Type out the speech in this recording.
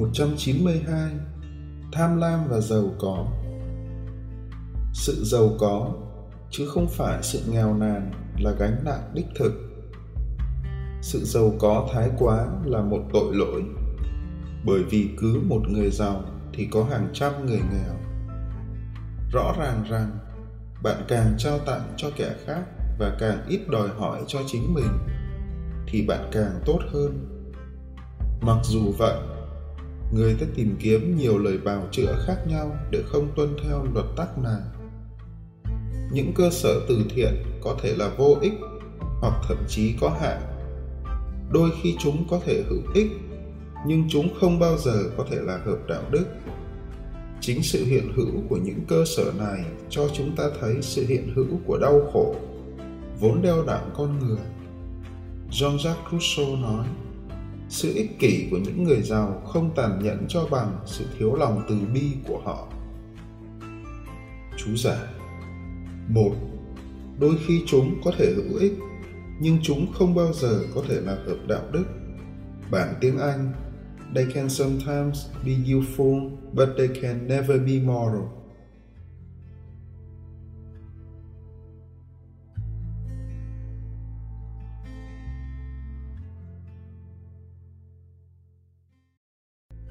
192 Tham lam và giàu có Sự giàu có chứ không phải sự nghèo nàn là gánh nặng đích thực. Sự giàu có thái quá là một tội lỗi bởi vì cứ một người giàu thì có hàng trăm người nghèo. Rõ ràng rằng bạn càng trao tặng cho kẻ khác và càng ít đòi hỏi cho chính mình thì bạn càng tốt hơn. Mặc dù vậy, người ta tìm kiếm nhiều lời bào chữa khác nhau để không tuân theo luật tắc này. Những cơ sở từ thiện có thể là vô ích hoặc thậm chí có hại. Đôi khi chúng có thể hữu ích, nhưng chúng không bao giờ có thể là hợp đạo đức. Chính sự hiện hữu của những cơ sở này cho chúng ta thấy sự hiện hữu của đau khổ, vốn đeo đẳng con người. Jean-jacques rousseau nói sự ích kỷ của những người giàu không tàn nhẫn cho bằng sự thiếu lòng từ bi của họ. Chú giải một, đôi khi chúng có thể hữu ích, nhưng chúng không bao giờ có thể là hợp đạo đức. Bản tiếng anh, they can sometimes be useful, but they can never be moral.